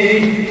فيه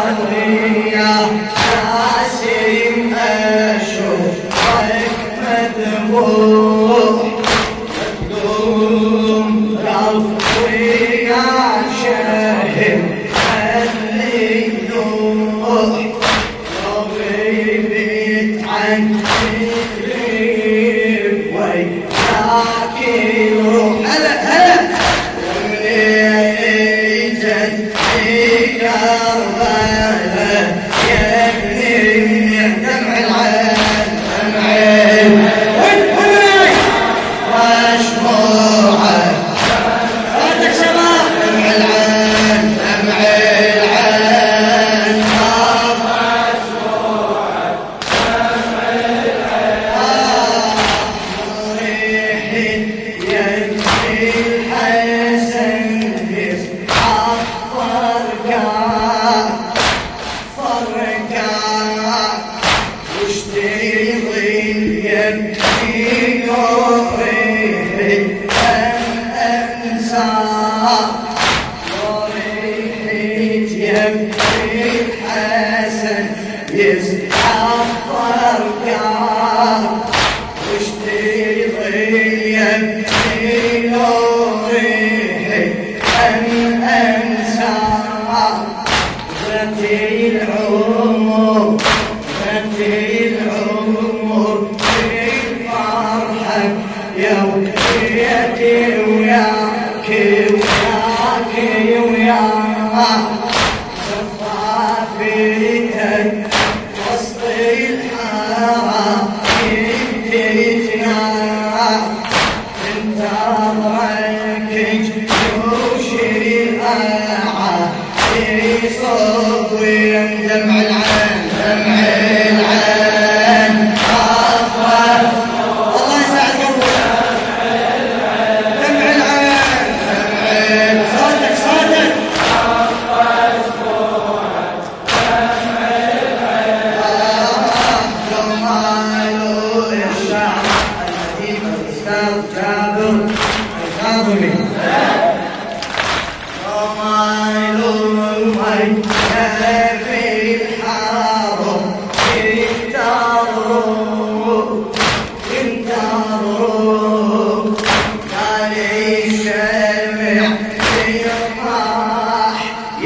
Amen. الضلال يمشي الحسن يسحفر واشتي ظل يمشي نوره أم أنسى. غتي العمر غتي العمر في وياكي وياكي وياكي عينك وصل الحرام جيتنا انت ضعك جوش الألعاب في صوتي